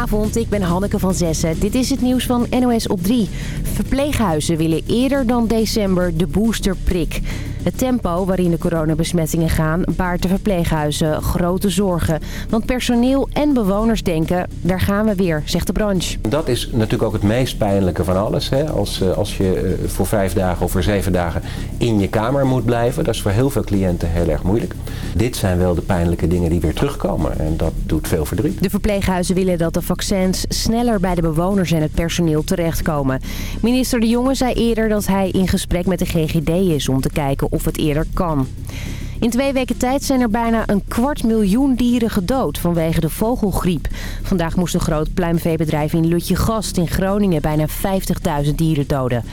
Goedenavond, ik ben Hanneke van Zessen. Dit is het nieuws van NOS op 3. Verpleeghuizen willen eerder dan december de boosterprik. Het tempo waarin de coronabesmettingen gaan baart de verpleeghuizen grote zorgen. Want personeel en bewoners denken, daar gaan we weer, zegt de branche. Dat is natuurlijk ook het meest pijnlijke van alles. Hè? Als, eh, als je eh, voor vijf dagen of voor zeven dagen in je kamer moet blijven. Dat is voor heel veel cliënten heel erg moeilijk. Dit zijn wel de pijnlijke dingen die weer terugkomen. En dat doet veel verdriet. De verpleeghuizen willen dat de vaccins sneller bij de bewoners en het personeel terechtkomen. Minister De Jonge zei eerder dat hij in gesprek met de GGD is om te kijken of het eerder kan. In twee weken tijd zijn er bijna een kwart miljoen dieren gedood vanwege de vogelgriep. Vandaag moest een groot pluimveebedrijf in Lutje Gast in Groningen bijna 50.000 dieren doden.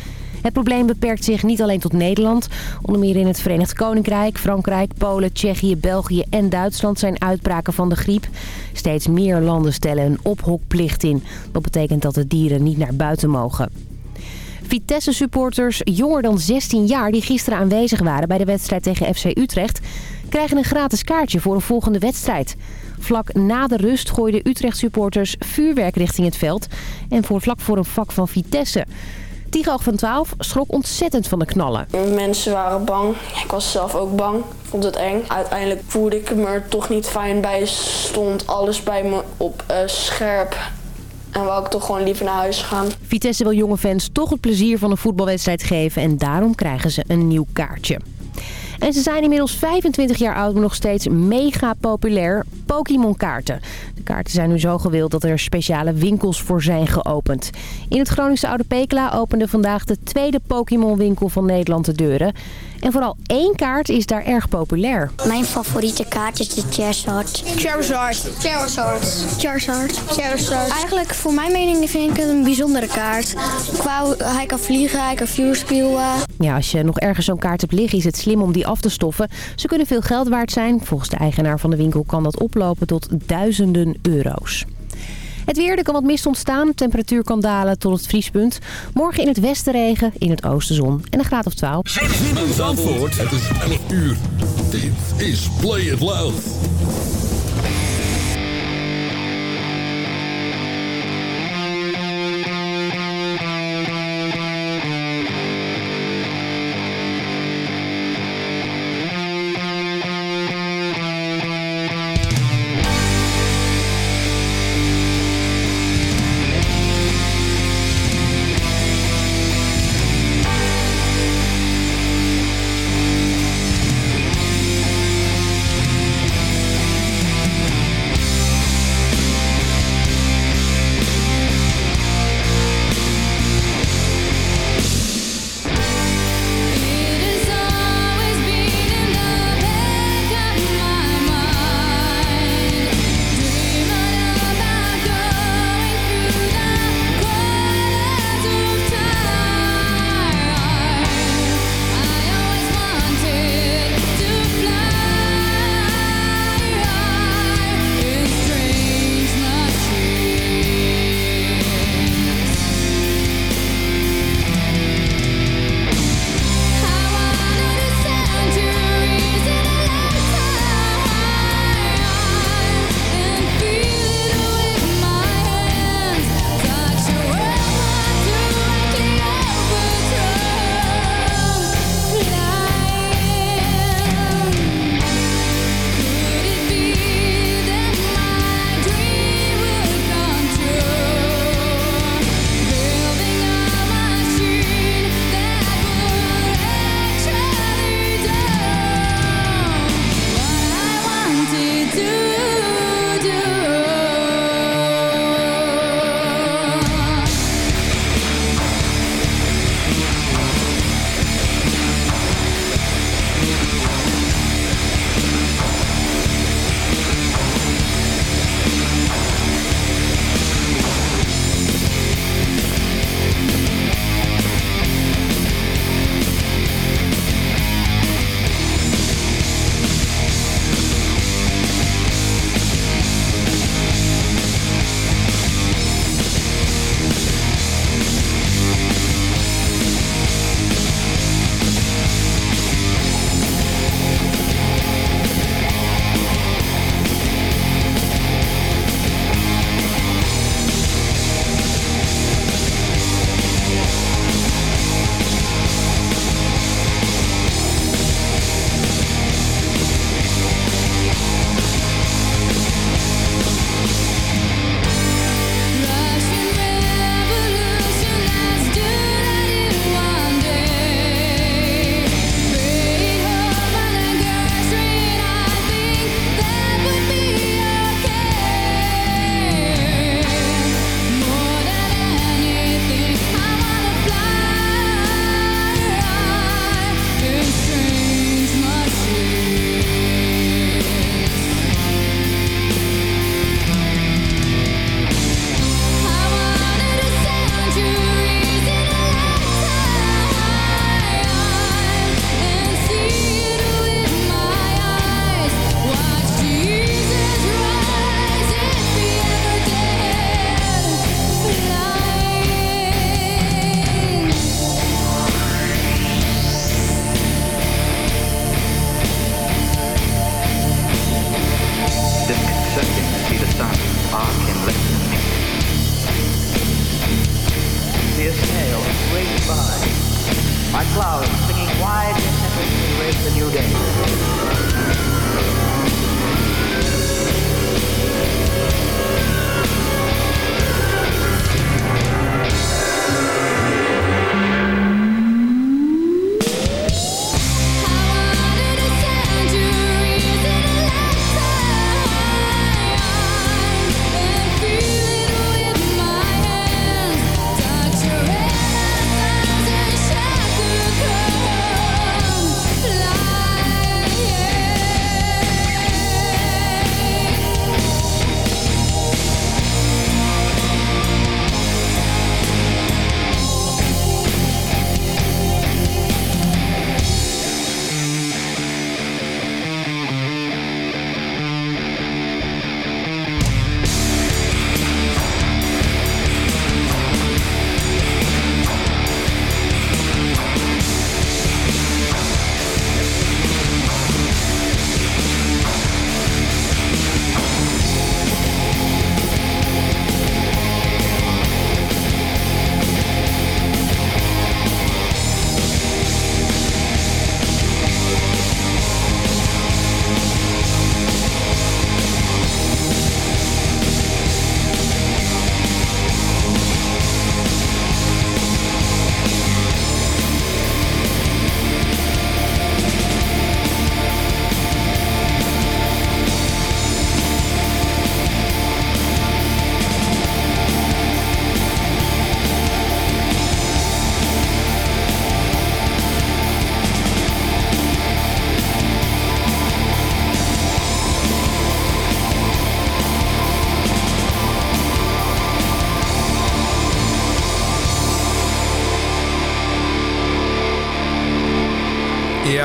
Het probleem beperkt zich niet alleen tot Nederland. Onder meer in het Verenigd Koninkrijk, Frankrijk, Polen, Tsjechië, België en Duitsland zijn uitbraken van de griep. Steeds meer landen stellen een ophokplicht in. Dat betekent dat de dieren niet naar buiten mogen. Vitesse-supporters jonger dan 16 jaar die gisteren aanwezig waren bij de wedstrijd tegen FC Utrecht... krijgen een gratis kaartje voor een volgende wedstrijd. Vlak na de rust gooiden Utrecht-supporters vuurwerk richting het veld... en voor vlak voor een vak van Vitesse... Tigo van 12 schrok ontzettend van de knallen. Mensen waren bang. Ik was zelf ook bang. Vond het eng. Uiteindelijk voelde ik me er toch niet fijn bij. Stond alles bij me op uh, scherp. En wou ik toch gewoon liever naar huis gaan. Vitesse wil jonge fans toch het plezier van een voetbalwedstrijd geven. En daarom krijgen ze een nieuw kaartje. En ze zijn inmiddels 25 jaar oud, maar nog steeds mega populair. Pokémon kaarten. De kaarten zijn nu zo gewild dat er speciale winkels voor zijn geopend. In het Groningse Oude Pekela opende vandaag de tweede Pokémon winkel van Nederland de deuren. En vooral één kaart is daar erg populair. Mijn favoriete kaart is de Charizard. Charizard. Charizard. Charizard. Charizard. Eigenlijk, voor mijn mening, vind ik het een bijzondere kaart. Qua, hij kan vliegen, hij kan vuur spuwen. Ja, als je nog ergens zo'n kaart hebt liggen, is het slim om die af te stoffen. Ze kunnen veel geld waard zijn. Volgens de eigenaar van de winkel kan dat oplopen tot duizenden euro's. Het weer, er kan wat mist ontstaan. Temperatuur kan dalen tot het vriespunt. Morgen in het westen regen, in het oosten zon en een graad of 12. Zin in Zandvoort. Het is 11 uur. Is Play It Loud.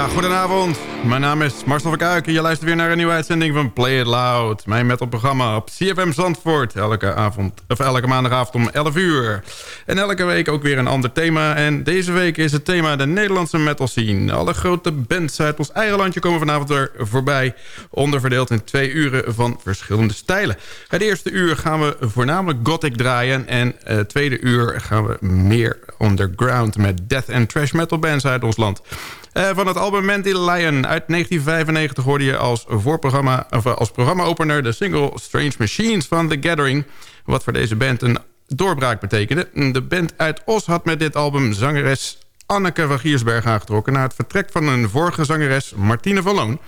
Goedenavond. Mijn naam is Marcel van Kuiken. Je luistert weer naar een nieuwe uitzending van Play It Loud. Mijn metalprogramma op CFM Zandvoort. Elke, avond, of elke maandagavond om 11 uur. En elke week ook weer een ander thema. En deze week is het thema de Nederlandse metal scene. Alle grote bands uit ons eigen landje komen vanavond er voorbij. Onderverdeeld in twee uren van verschillende stijlen. Het eerste uur gaan we voornamelijk gothic draaien. En het tweede uur gaan we meer underground met death and trash metal bands uit ons land. Uh, van het album Mandy Lion uit 1995 hoorde je als, voorprogramma, of als programma-opener... de single Strange Machines van The Gathering... wat voor deze band een doorbraak betekende. De band uit Os had met dit album zangeres Anneke van Giersberg aangetrokken... na het vertrek van een vorige zangeres Martine van Loon...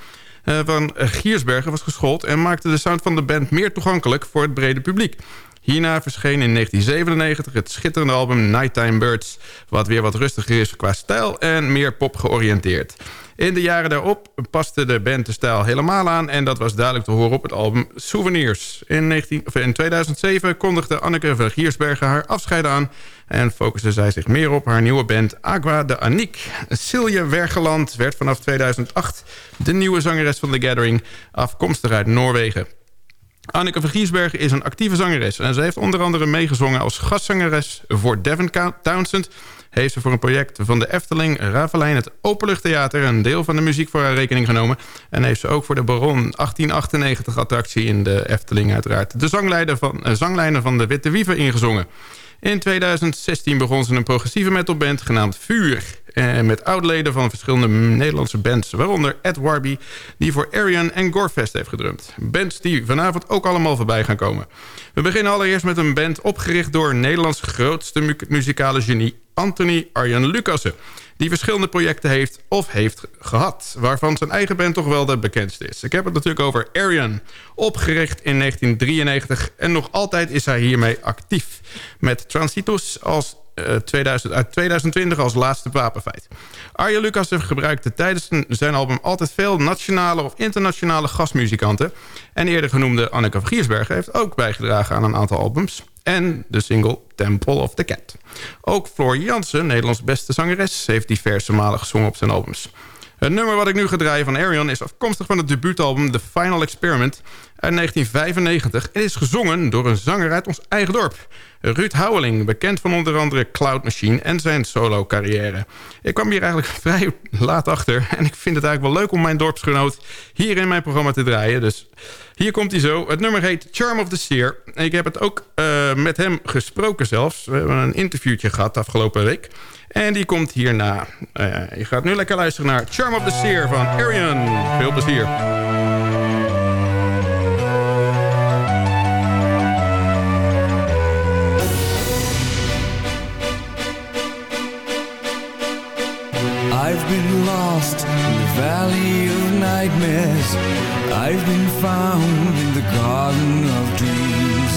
Uh, van Giersbergen was geschoold en maakte de sound van de band meer toegankelijk voor het brede publiek. Hierna verscheen in 1997 het schitterende album Nighttime Birds... wat weer wat rustiger is qua stijl en meer pop georiënteerd. In de jaren daarop paste de band de stijl helemaal aan... en dat was duidelijk te horen op het album Souvenirs. In, 19, in 2007 kondigde Anneke van Giersbergen haar afscheid aan... en focuste zij zich meer op haar nieuwe band Aqua de Aniek. Silje Wergeland werd vanaf 2008 de nieuwe zangeres van The Gathering... afkomstig uit Noorwegen. Anneke van Giesbergen is een actieve zangeres... en ze heeft onder andere meegezongen als gastzangeres voor Devin Townsend... heeft ze voor een project van de Efteling Ravelijn het Openluchttheater... een deel van de muziek voor haar rekening genomen... en heeft ze ook voor de Baron 1898-attractie in de Efteling uiteraard... de zanglijnen van, van de Witte Wieven ingezongen. In 2016 begon ze een progressieve metalband genaamd Vuur... Eh, met oudleden van verschillende Nederlandse bands... waaronder Ed Warby, die voor Arian en Gorefest heeft gedrumd. Bands die vanavond ook allemaal voorbij gaan komen. We beginnen allereerst met een band opgericht door Nederlands grootste mu muzikale genie... Anthony Arjan Lucassen die verschillende projecten heeft of heeft gehad... waarvan zijn eigen band toch wel de bekendste is. Ik heb het natuurlijk over Arian, opgericht in 1993... en nog altijd is hij hiermee actief. Met Transitus als uh, 2000, uit 2020 als laatste wapenfeit. Arjen Lucas gebruikte tijdens zijn album altijd veel nationale of internationale gastmuzikanten. En eerder genoemde Anneke van Giersbergen heeft ook bijgedragen aan een aantal albums. En de single Temple of the Cat. Ook Floor Jansen, Nederlands beste zangeres, heeft diverse malen gezongen op zijn albums. Het nummer wat ik nu ga draaien van Arion is afkomstig van het debuutalbum The Final Experiment uit 1995 en is gezongen door een zanger uit ons eigen dorp. Ruud Houweling, bekend van onder andere Cloud Machine en zijn solo-carrière. Ik kwam hier eigenlijk vrij laat achter en ik vind het eigenlijk wel leuk om mijn dorpsgenoot hier in mijn programma te draaien. Dus hier komt hij zo. Het nummer heet Charm of the Seer. Ik heb het ook uh, met hem gesproken zelfs. We hebben een interviewtje gehad afgelopen week. En die komt hierna. Uh, je gaat nu lekker luisteren naar Charm of the Seer van Arian. Veel plezier. I've been lost in the valley of nightmares. I've been found in the garden of dreams.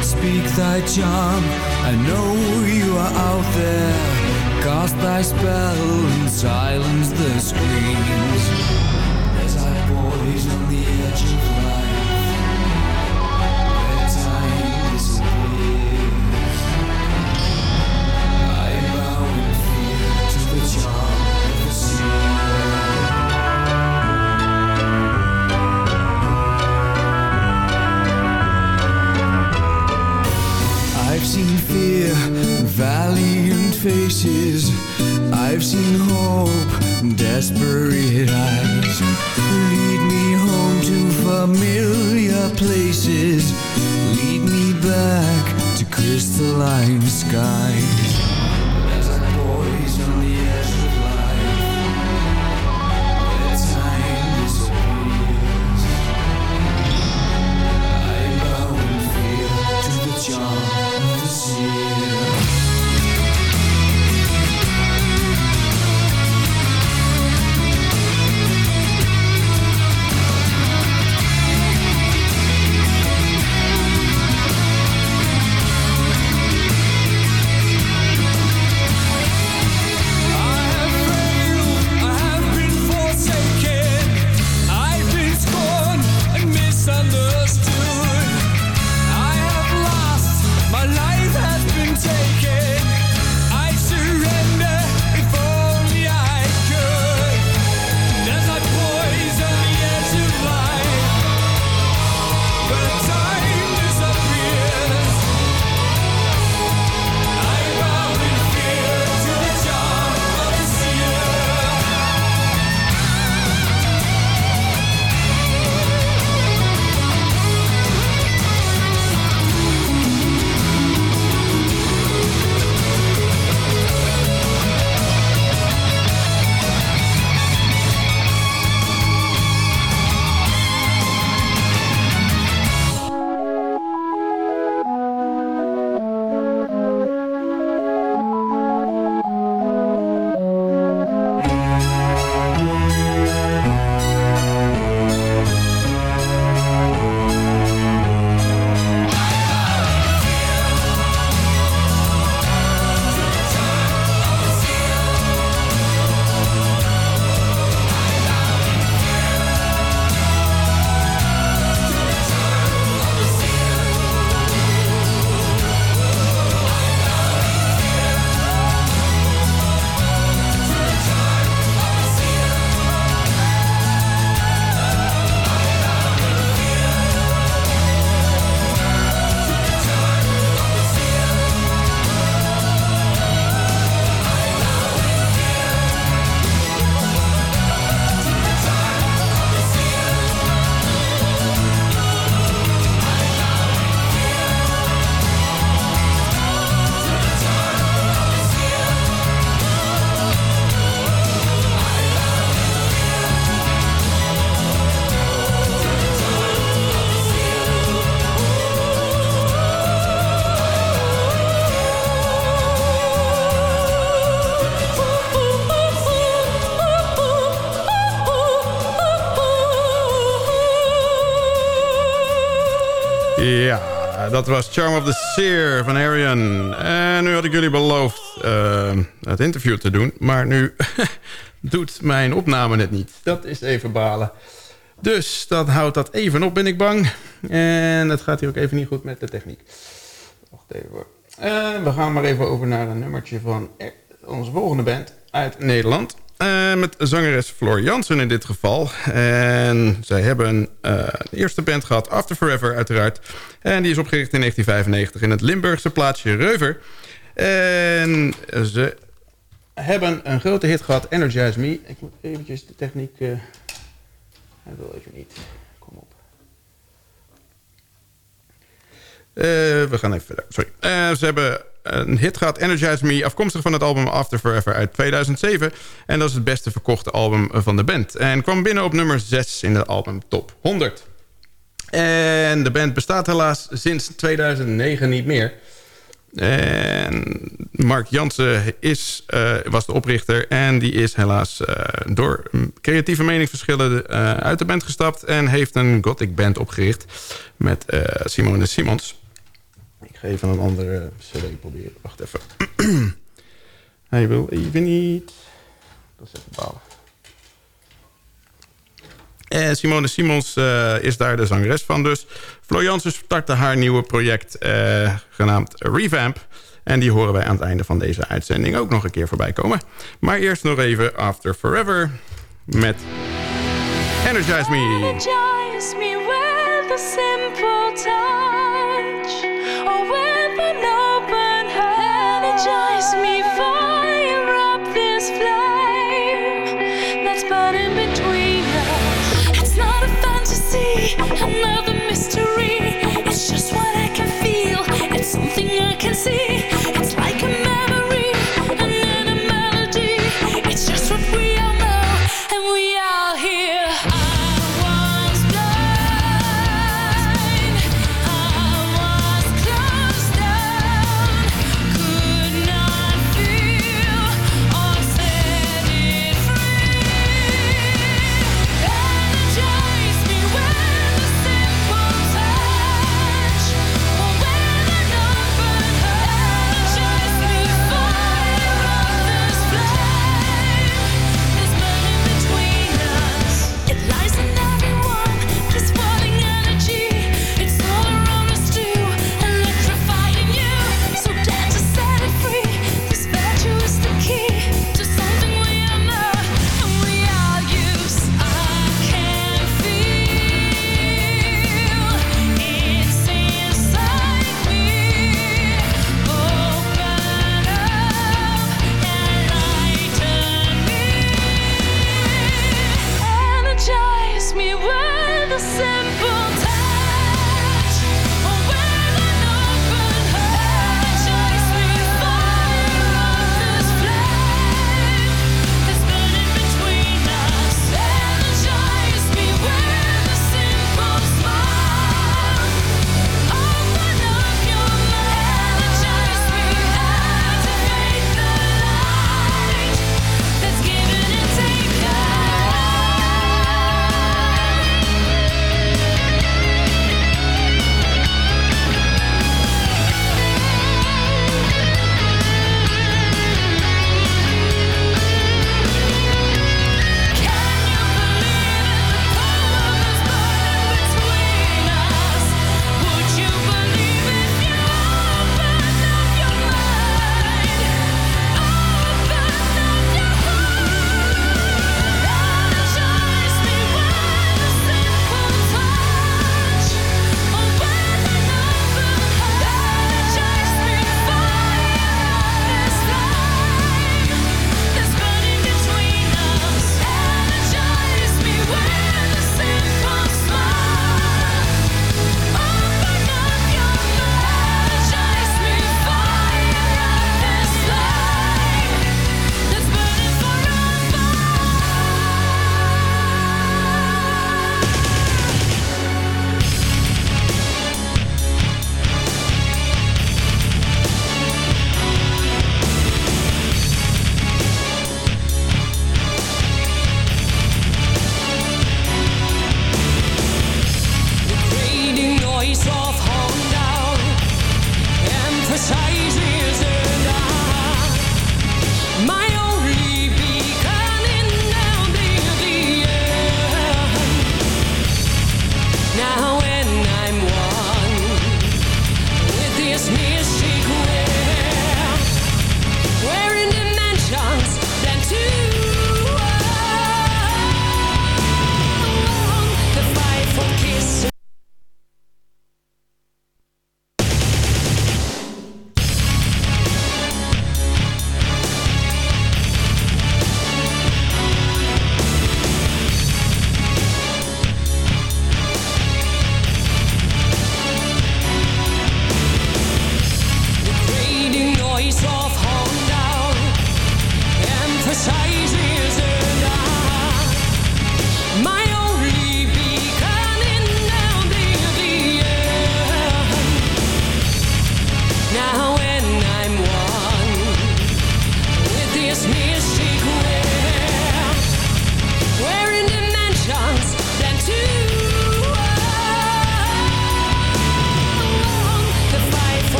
Speak thy charm, I know you are out there. Cast thy spell and silence the screams. As I poise on the edge valiant faces. I've seen hope, desperate eyes. Lead me home to familiar places. Lead me back to crystalline skies. I poise on the edge of life, where time disappears, I bow fear to the charm of the seer. Dat was Charm of the Seer van Arian. En nu had ik jullie beloofd uh, het interview te doen. Maar nu doet mijn opname het niet. Dat is even balen. Dus dan houdt dat even op, ben ik bang. En het gaat hier ook even niet goed met de techniek. Wacht even hoor. En we gaan maar even over naar een nummertje van onze volgende band uit Nederland. Uh, met zangeres Floor Jansen in dit geval. En zij hebben uh, een eerste band gehad, After Forever uiteraard. En die is opgericht in 1995 in het Limburgse plaatsje Reuver. En ze hebben een grote hit gehad, Energize Me. Ik moet eventjes de techniek... Uh, hij wil even niet. Kom op. we gaan even verder. Sorry. ze hebben een hit gehad, Energize Me... afkomstig van het album After Forever uit 2007. En dat is het beste verkochte album van de band. En kwam binnen op nummer 6 in de album Top 100. En de band bestaat helaas sinds 2009 niet meer... En Mark Jansen is, uh, was de oprichter en die is helaas uh, door creatieve meningsverschillen uit de band gestapt... en heeft een gothic band opgericht met Simone Simons. Ga even een andere cd proberen. Wacht even. Hij wil even niet... Dat is even balen. En Simone Simons uh, is daar de zangeres van dus. Jansen startte haar nieuwe project genaamd Revamp. En die horen wij aan het einde van deze uitzending ook nog een keer voorbij komen. Maar eerst nog even After Forever met Energize Me. Energize me with a simple touch.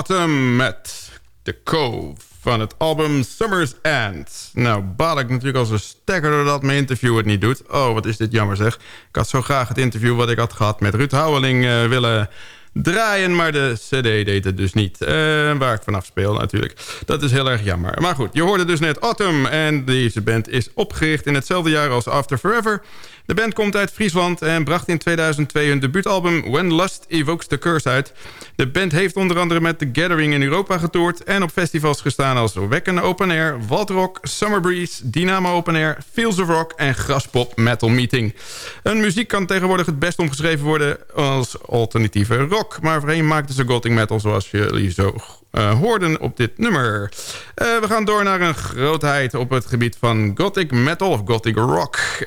Autumn met The Cove van het album Summer's End. Nou, baal ik natuurlijk als een stekker doordat mijn interview het niet doet. Oh, wat is dit jammer zeg. Ik had zo graag het interview wat ik had gehad met Ruud Houweling uh, willen draaien, maar de cd deed het dus niet. Uh, waar ik vanaf speel natuurlijk. Dat is heel erg jammer. Maar goed, je hoorde dus net Autumn en deze band is opgericht in hetzelfde jaar als After Forever... De band komt uit Friesland en bracht in 2002 hun debuutalbum When Lust Evokes the Curse uit. De band heeft onder andere met The Gathering in Europa getoerd... en op festivals gestaan als Wekken Open Air, Waldrock, Summer Breeze... Dynamo Open Air, Fields of Rock en Graspop Metal Meeting. Een muziek kan tegenwoordig het best omgeschreven worden als alternatieve rock... maar voorheen maakten ze gothic metal zoals jullie zo uh, hoorden op dit nummer. Uh, we gaan door naar een grootheid op het gebied van gothic metal of gothic rock. Uh,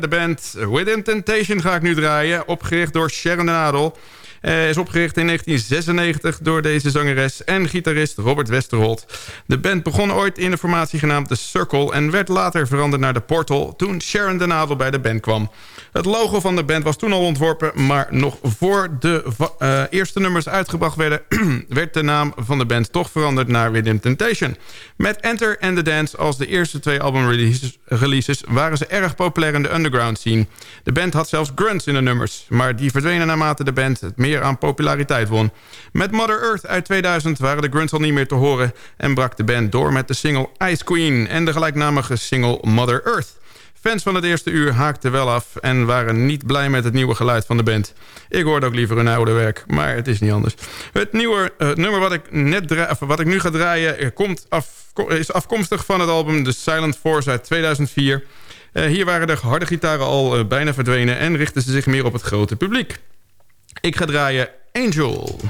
de band Within Temptation ga ik nu draaien, opgericht door Sharon Adel. Uh, is opgericht in 1996 door deze zangeres en gitarist Robert Westerholt. De band begon ooit in de formatie genaamd The Circle... en werd later veranderd naar The Portal toen Sharon de Nadel bij de band kwam. Het logo van de band was toen al ontworpen... maar nog voor de uh, eerste nummers uitgebracht werden... werd de naam van de band toch veranderd naar Rhythm Temptation. Met Enter and the Dance als de eerste twee albumreleases releases, waren ze erg populair in de underground scene. De band had zelfs grunts in de nummers... maar die verdwenen naarmate de band het meer aan populariteit won. Met Mother Earth uit 2000 waren de grunts al niet meer te horen... en brak de band door met de single Ice Queen... en de gelijknamige single Mother Earth... Fans van het eerste uur haakten wel af en waren niet blij met het nieuwe geluid van de band. Ik hoorde ook liever hun oude werk, maar het is niet anders. Het nieuwe uh, nummer wat ik, net wat ik nu ga draaien eh, komt af, is afkomstig van het album The Silent Force uit 2004. Uh, hier waren de harde gitaren al bijna verdwenen en richtten ze zich meer op het grote publiek. Ik ga draaien Angel.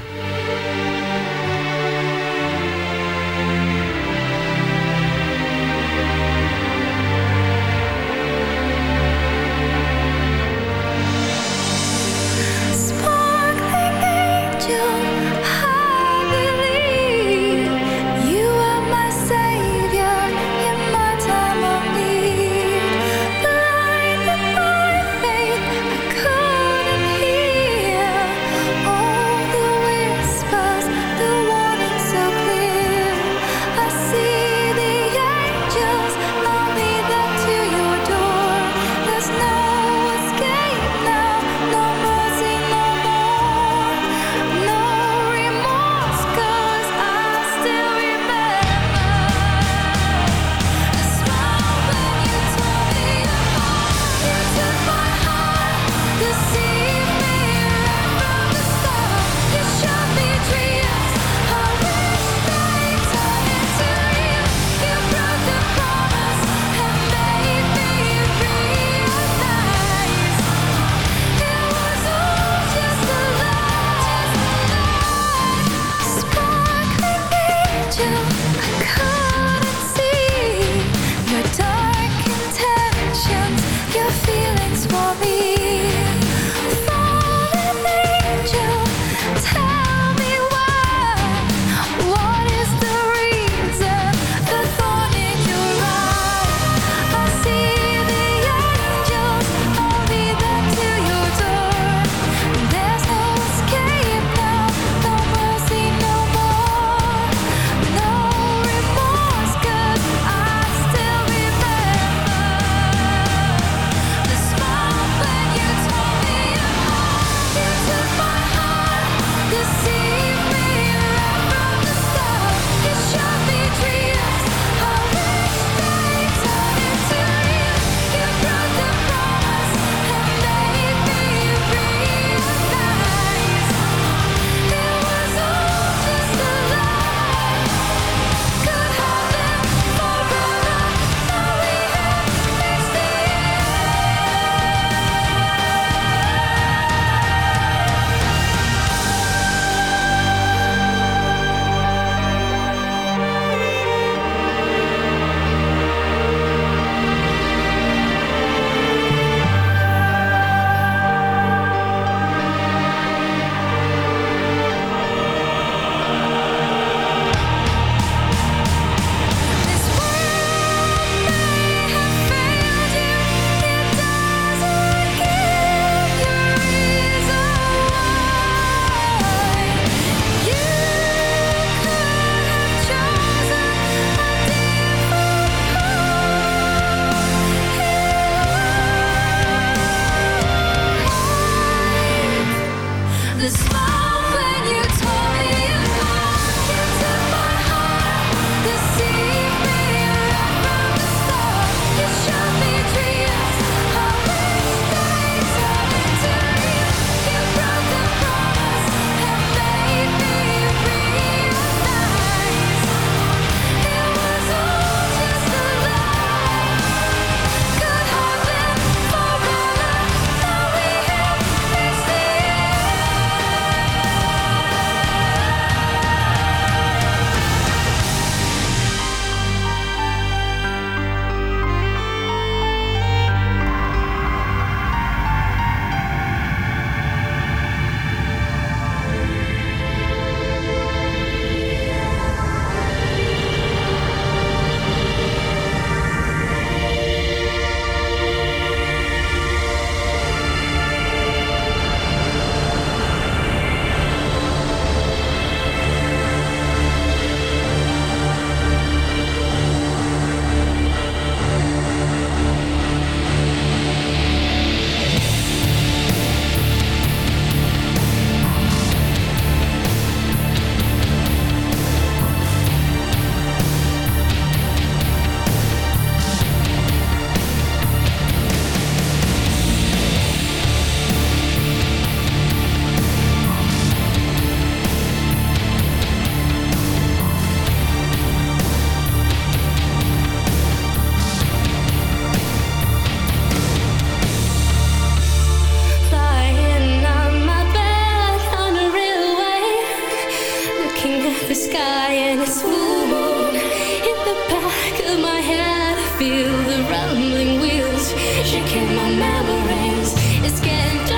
My memories. It's getting darker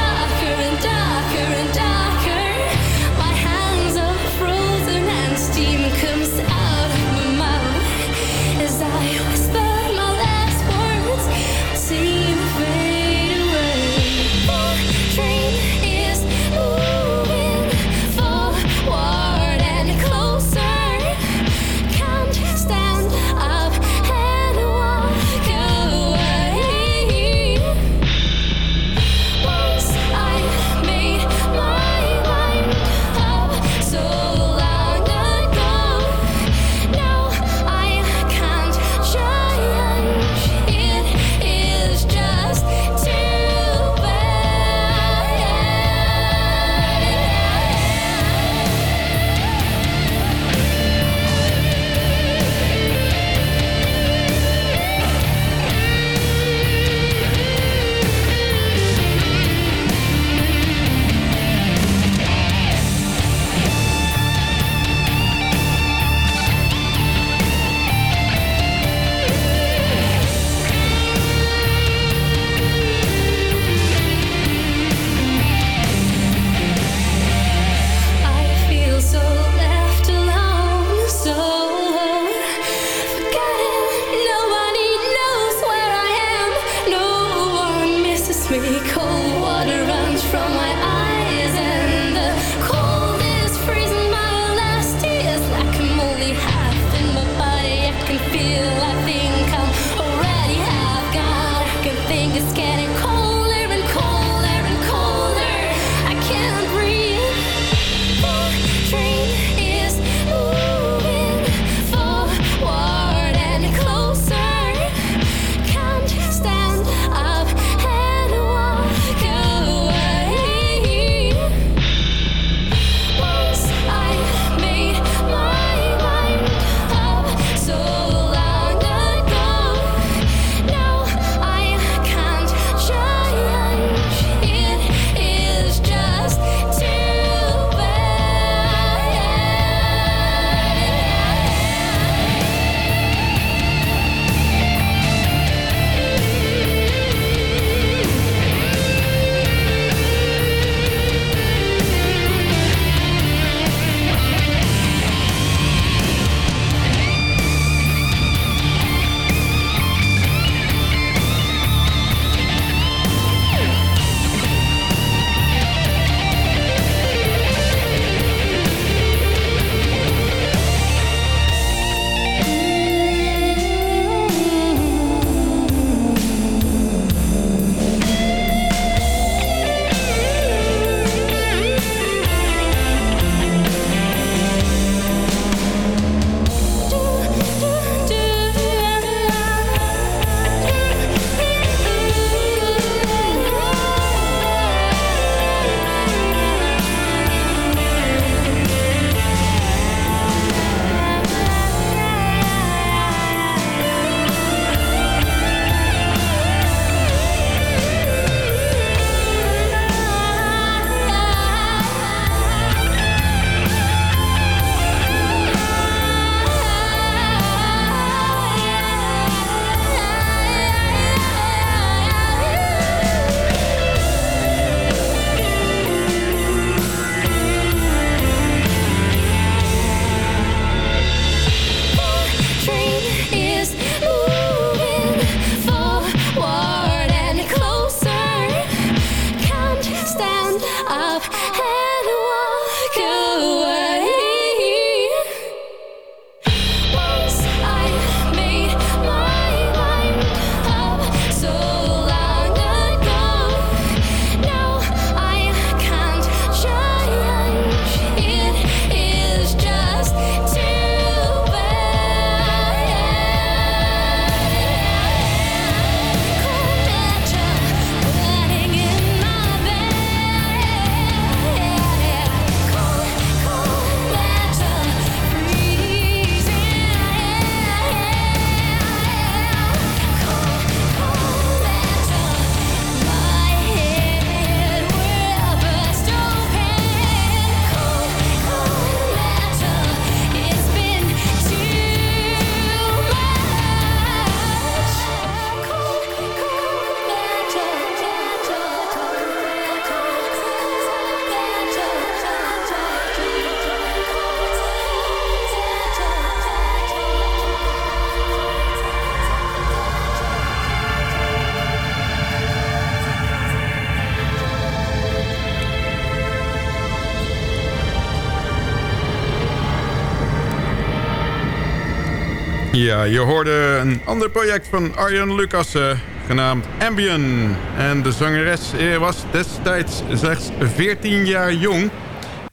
Ja, je hoorde een ander project van Arjen Lucassen, genaamd Ambien. En de zangeres was destijds slechts 14 jaar jong, eh,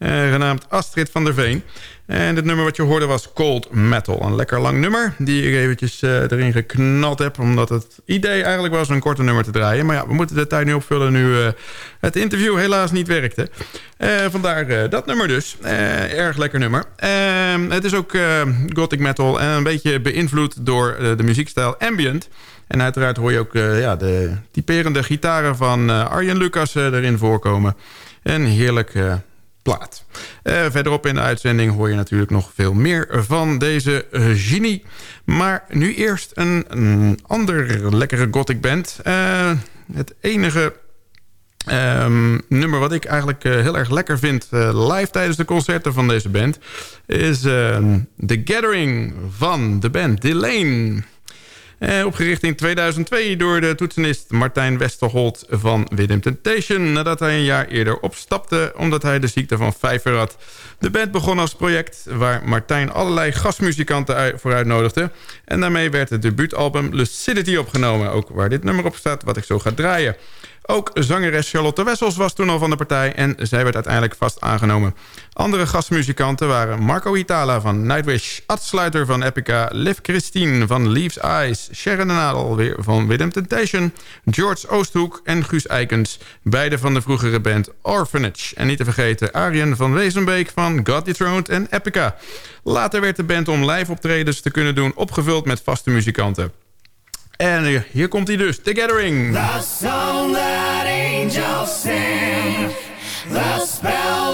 genaamd Astrid van der Veen. En het nummer wat je hoorde was Cold Metal. Een lekker lang nummer die ik eventjes uh, erin geknald heb... omdat het idee eigenlijk was een korte nummer te draaien. Maar ja, we moeten de tijd nu opvullen nu uh, het interview helaas niet werkte. Vandaar dat nummer dus. erg lekker nummer. Ehm, het is ook gothic metal en een beetje beïnvloed door de muziekstijl ambient... En uiteraard hoor je ook ja, de typerende gitaren van Arjen Lucas erin voorkomen. En heerlijk Uh, verderop in de uitzending hoor je natuurlijk nog veel meer van deze uh, genie. Maar nu eerst een, ander lekkere gothic band. Uh, het enige um, nummer wat ik eigenlijk heel erg lekker vind live tijdens de concerten van deze band... is The Gathering van de band Delane. Eh, opgericht in 2002 door de toetsenist Martijn Westerholt van Widem Temptation... nadat hij een jaar eerder opstapte omdat hij de ziekte van Pfeiffer had. De band begon als project waar Martijn allerlei gastmuzikanten voor uitnodigde... en daarmee werd het debuutalbum Lucidity opgenomen... ook waar dit nummer op staat wat ik zo ga draaien. Ook zangeres Charlotte Wessels was toen al van de partij... en zij werd uiteindelijk vast aangenomen. Andere gastmuzikanten waren Marco Hitala van Nightwish... Ad Sluiter van Epica, Liv Christine van Leaves Eyes... Sharon de Nadel weer van Widem Temptation... George Oosthoek en Guus Eikens... beide van de vroegere band Orphanage. En niet te vergeten Arjen van Wezenbeek van God Dethroned en Epica. Later werd de band om live optredens te kunnen doen... opgevuld met vaste muzikanten. En hier komt hij dus, The Gathering. The song that angels sing. The spell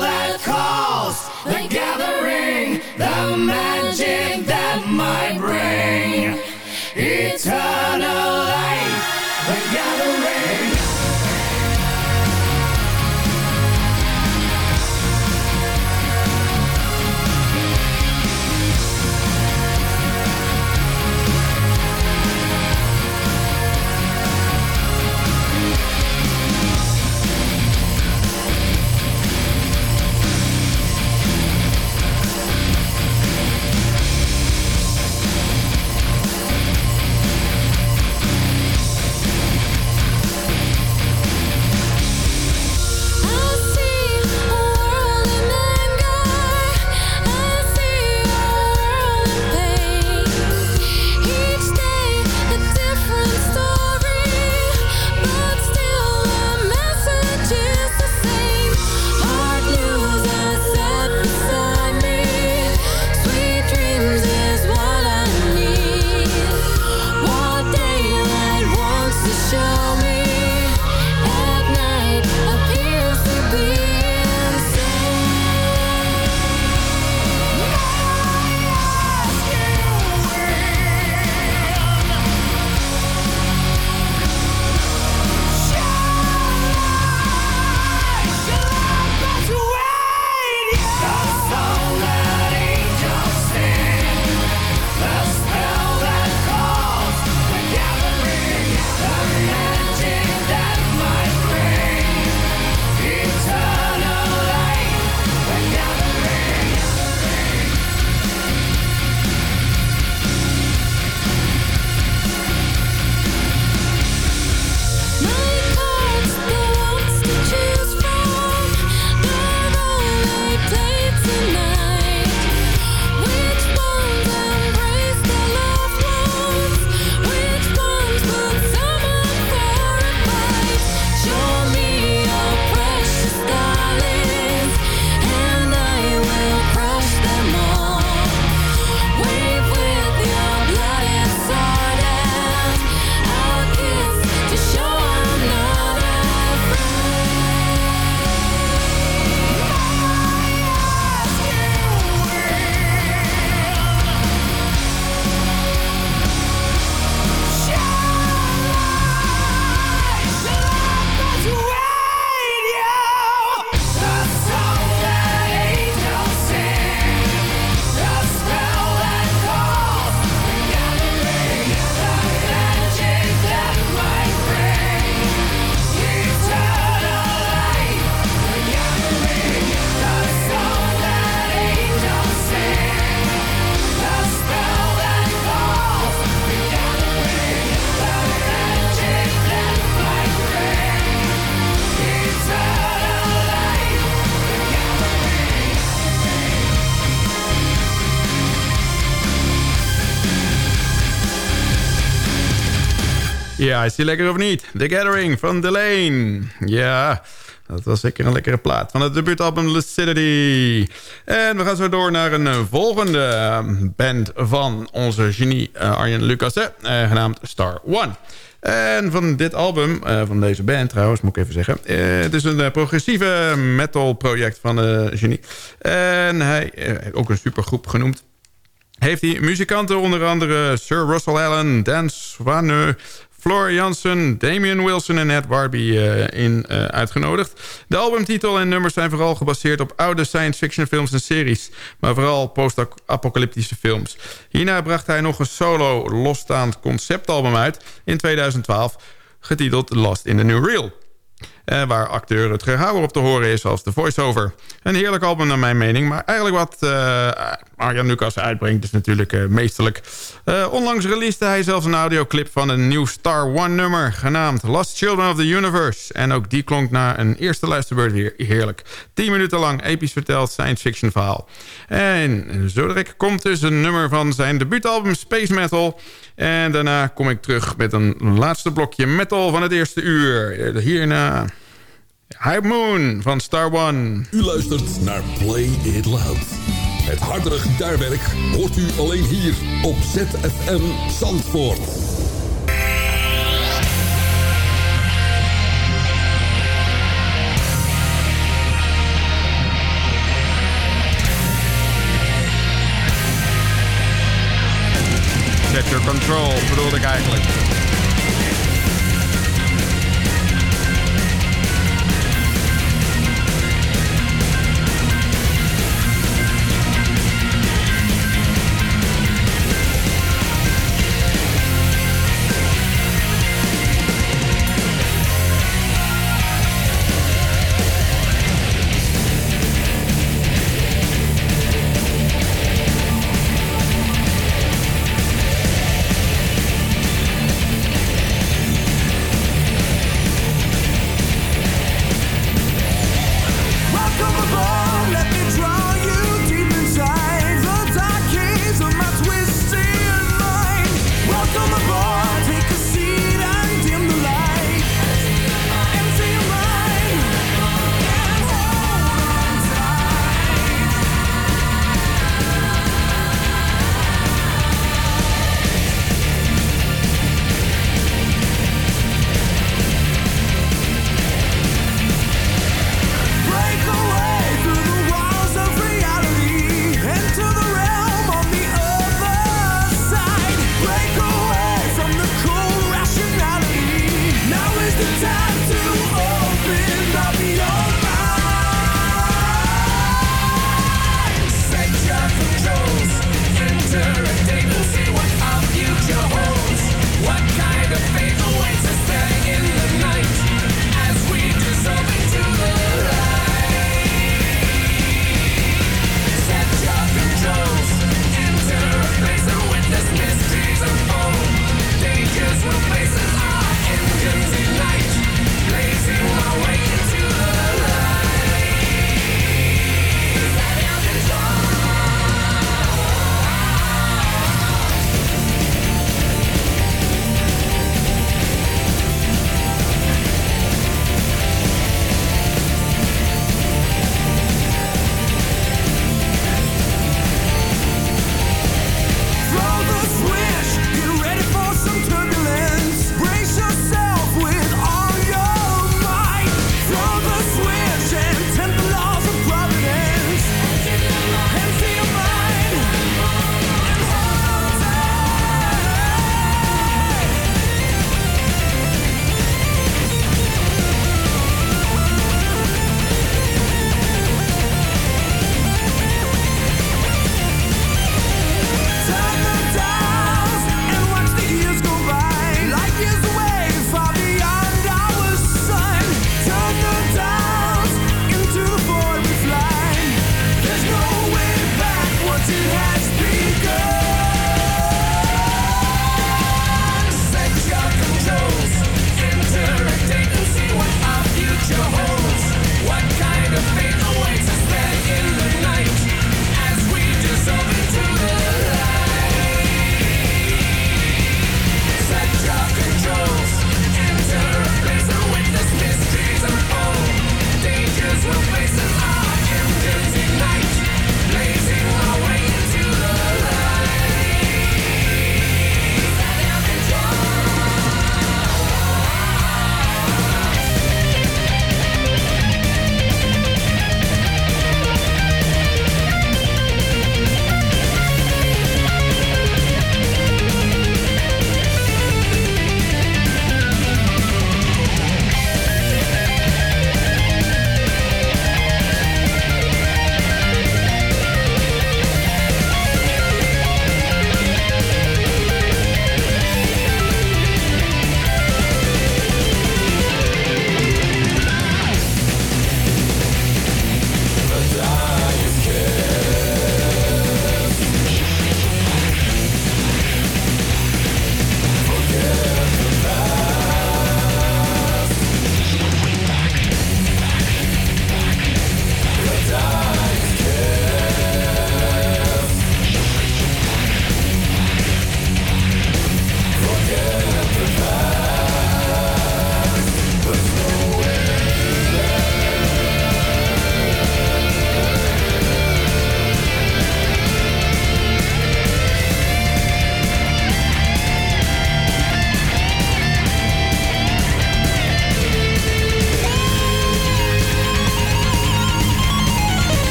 Is die lekker of niet? The Gathering van Delane. Ja, dat was zeker een lekkere plaat. Van het debuutalbum Lucidity. En we gaan zo door naar een eh, volgende eh, band van onze genie uh, Arjen Lucas. Uh, genaamd Star One. En van dit album, van deze band trouwens, moet ik even zeggen. Het is een progressieve metal project van genie. En hij, ook een supergroep genoemd. Heeft hij muzikanten onder andere Sir Russell Allen, Dan Swaneu, Floor Jansen, Damian Wilson en Ed Barbie uh, in uh, uitgenodigd. De albumtitel en nummers zijn vooral gebaseerd op oude science fiction films en series. Maar vooral post-apocalyptische films. Hierna bracht hij nog een solo losstaand conceptalbum uit in 2012... getiteld Lost in the New Real. Uh, waar acteur Rutger Hauer op te horen is als de voice-over. Een heerlijk album naar mijn mening. Maar eigenlijk wat uh, Arjan Lucas uitbrengt is natuurlijk uh, meesterlijk. onlangs releasede hij zelfs een audioclip van een nieuw Star One nummer... genaamd Lost Children of the Universe. En ook die klonk na een eerste luisterbeurt weer heerlijk. 10 minuten lang episch verteld science fiction verhaal. En zo direct komt dus een nummer van zijn debuutalbum Space Metal... En daarna kom ik terug met een laatste blokje metal van het eerste uur. Hierna High Moon van Star One. U luistert naar Play It Loud. Het hardere gitaarwerk hoort u alleen hier op ZFM Zandvoort. Set your control, bedoelde ik eigenlijk.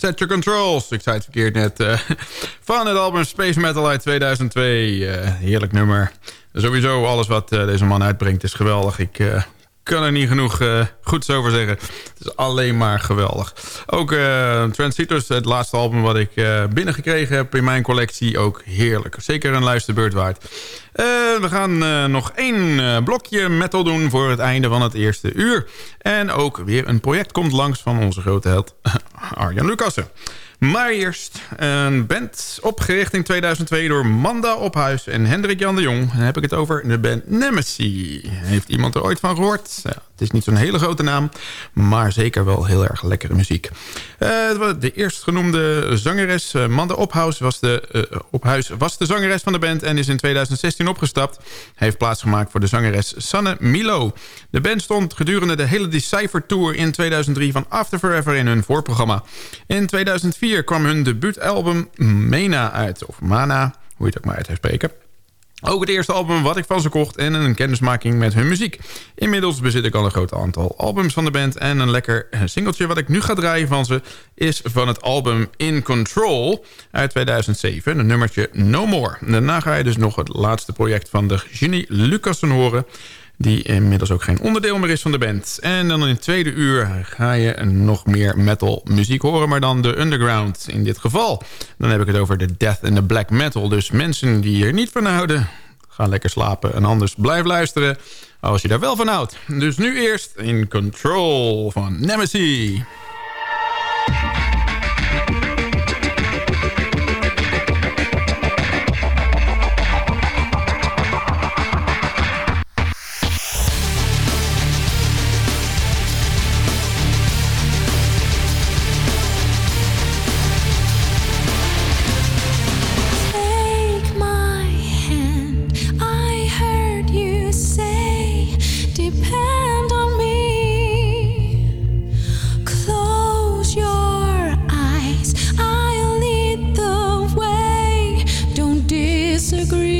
Set Your Controls. Ik zei het verkeerd net. Uh, van het album Space Metal uit 2002. Uh, heerlijk nummer. Sowieso alles wat deze man uitbrengt is geweldig. Ik kan er niet genoeg uh, goeds over zeggen. Het is alleen maar geweldig. Ook uh, het laatste album wat ik uh, binnengekregen heb in mijn collectie. Ook heerlijk. Zeker een luisterbeurt waard. we gaan nog één blokje metal doen voor het einde van het eerste uur. En ook weer een project komt langs van onze grote held Arjan Lucassen. Maar eerst een band opgericht in 2002 door Manda Ophuis en Hendrik Jan de Jong. Dan heb ik het over de band Nemesis. Heeft iemand er ooit van gehoord? Ja, het is niet zo'n hele grote naam, maar zeker wel heel erg lekkere muziek. Uh, de eerstgenoemde zangeres uh, Manda Ophuis was, de, uh, Ophuis was de zangeres van de band en is in 2016 opgestapt. Hij heeft plaatsgemaakt voor de zangeres Sanne Milo. De band stond gedurende de hele Decipher Tour in 2003 van After Forever in hun voorprogramma. In 2004 kwam hun debuutalbum Mena uit, of Mana, hoe je het ook maar uit spreken. Ook het eerste album wat ik van ze kocht en een kennismaking met hun muziek. Inmiddels bezit ik al een groot aantal albums van de band... en een lekker singeltje wat ik nu ga draaien van ze... is van het album In Control uit 2007, een nummertje No More. Daarna ga je dus nog het laatste project van de genie Lucassen horen die inmiddels ook geen onderdeel meer is van de band. En dan in het tweede uur ga je nog meer metal muziek horen... maar dan de underground in dit geval. Dan heb ik het over de death en de black metal. Dus mensen die er niet van houden, gaan lekker slapen. En anders blijf luisteren als je daar wel van houdt. Dus nu eerst in Control van Nemesis. disagree.